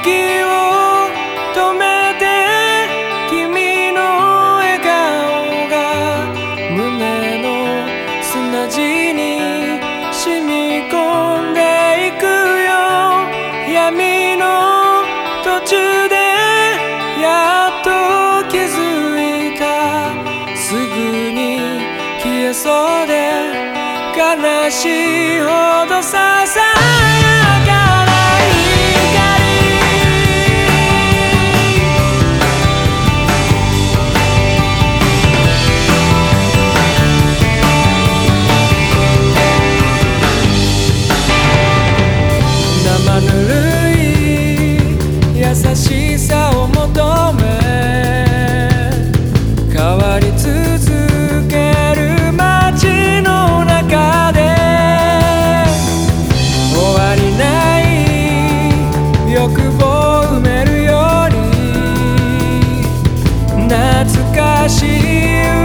を止めて君の笑顔が胸の砂地に染み込んでいくよ。闇の途中でやっと気づいたすぐに消えそうで悲しいほどささや懐かしい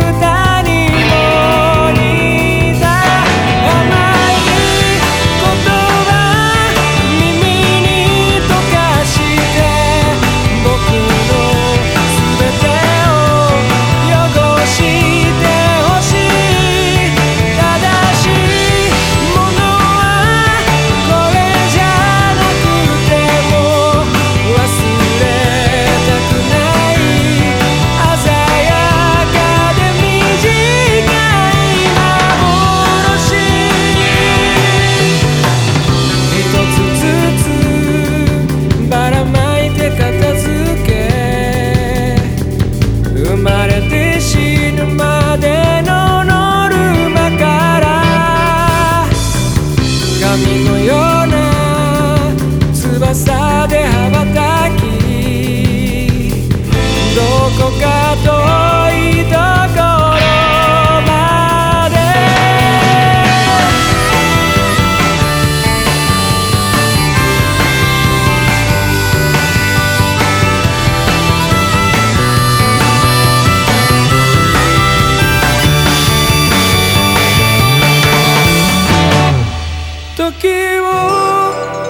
時を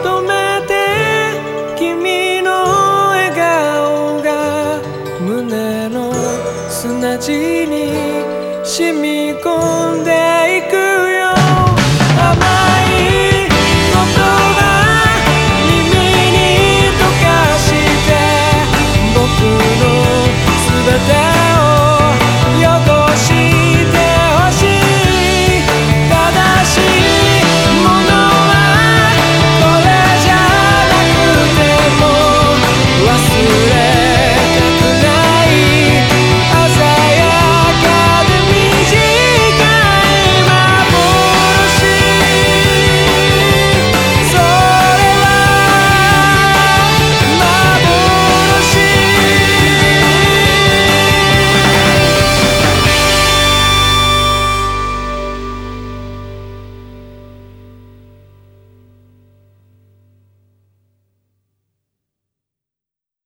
止めて君の笑顔が胸の砂地に染み込んでいく。